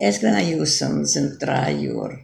It's gonna use some some dry your